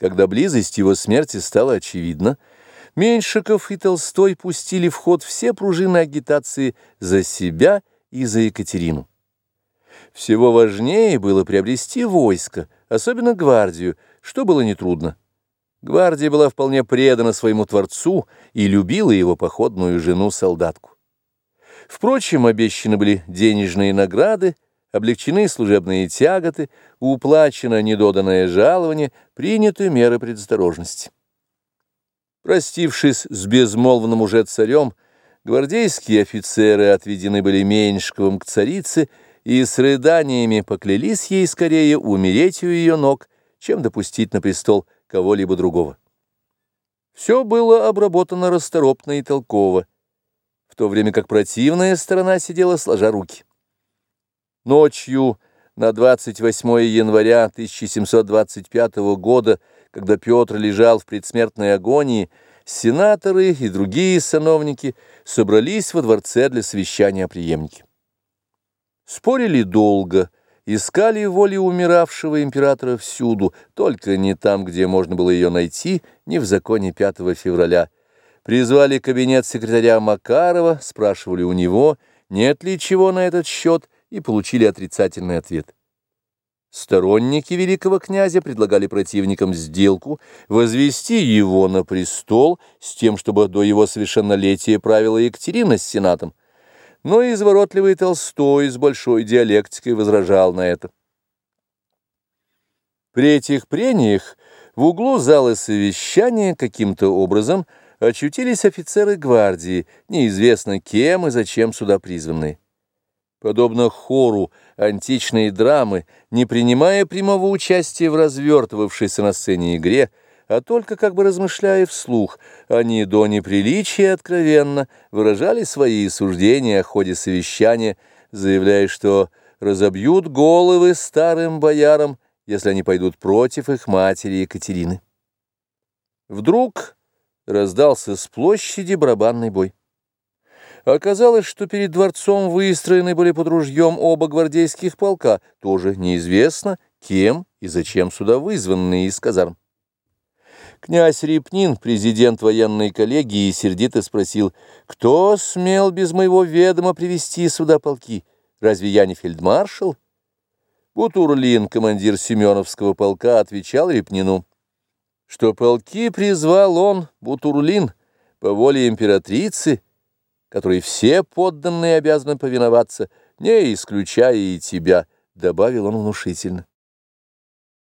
Когда близость его смерти стала очевидна, Меньшиков и Толстой пустили в ход все пружины агитации за себя и за Екатерину. Всего важнее было приобрести войско, особенно гвардию, что было нетрудно. Гвардия была вполне предана своему Творцу и любила его походную жену-солдатку. Впрочем, обещаны были денежные награды, облегчены служебные тяготы, уплачено недоданное жалование, приняты меры предосторожности. Простившись с безмолвным уже царем, гвардейские офицеры отведены были Меньшковым к царице и с рыданиями поклялись ей скорее умереть у ее ног, чем допустить на престол кого-либо другого. Все было обработано расторопно и толково, в то время как противная сторона сидела сложа руки. Ночью на 28 января 1725 года, когда Петр лежал в предсмертной агонии, сенаторы и другие сановники собрались во дворце для совещания о преемнике. Спорили долго, искали воли умиравшего императора всюду, только не там, где можно было ее найти, не в законе 5 февраля. Призвали кабинет секретаря Макарова, спрашивали у него, нет ли чего на этот счет, и получили отрицательный ответ. Сторонники великого князя предлагали противникам сделку возвести его на престол с тем, чтобы до его совершеннолетия правила Екатерина с сенатом. Но изворотливый Толстой с большой диалектикой возражал на это. При этих прениях в углу зала совещания каким-то образом очутились офицеры гвардии, неизвестно кем и зачем сюда призванные. Подобно хору античной драмы, не принимая прямого участия в развертывавшейся на сцене игре, а только как бы размышляя вслух, они до неприличия откровенно выражали свои суждения о ходе совещания, заявляя, что разобьют головы старым боярам, если они пойдут против их матери Екатерины. Вдруг раздался с площади барабанный бой. Оказалось, что перед дворцом выстроены были под ружьем оба гвардейских полка, тоже неизвестно, кем и зачем сюда вызванные из казарм. Князь Репнин, президент военной коллегии, сердито спросил, кто смел без моего ведома привести сюда полки? Разве я не фельдмаршал? Бутурлин, командир Семеновского полка, отвечал Репнину, что полки призвал он, Бутурлин, по воле императрицы, которой все подданные обязаны повиноваться, не исключая и тебя, — добавил он внушительно.